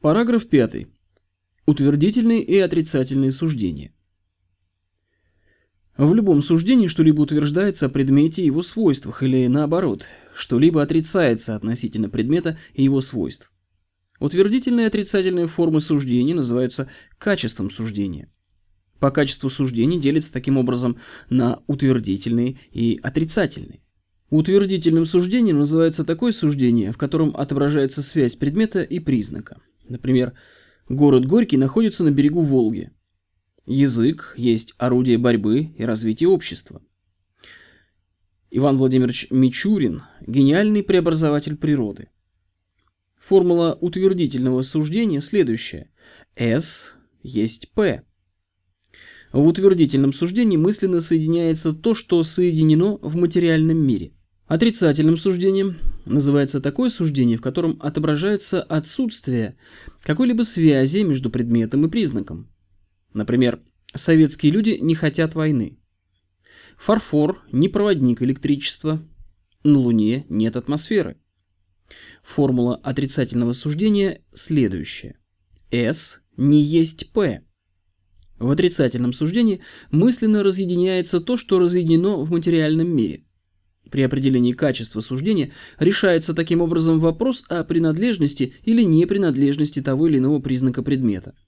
Параграф 5. Утвердительные и отрицательные суждения. В любом суждении что-либо утверждается о предмете и его свойствах, или наоборот, что-либо отрицается относительно предмета и его свойств. Утвердительные и отрицательные формы суждений называются качеством суждения. По качеству суждений делятся таким образом на утвердительные и отрицательные. Утвердительным суждением называется такое суждение, в котором отображается связь предмета и признака. Например, город Горький находится на берегу Волги. Язык есть орудие борьбы и развития общества. Иван Владимирович Мичурин – гениальный преобразователь природы. Формула утвердительного суждения следующая. S есть P. В утвердительном суждении мысленно соединяется то, что соединено в материальном мире – Отрицательным суждением называется такое суждение, в котором отображается отсутствие какой-либо связи между предметом и признаком. Например, советские люди не хотят войны. Фарфор – не проводник электричества. На Луне нет атмосферы. Формула отрицательного суждения следующая. S не есть P. В отрицательном суждении мысленно разъединяется то, что разъединено в материальном мире – при определении качества суждения решается таким образом вопрос о принадлежности или непринадлежности того или иного признака предмета –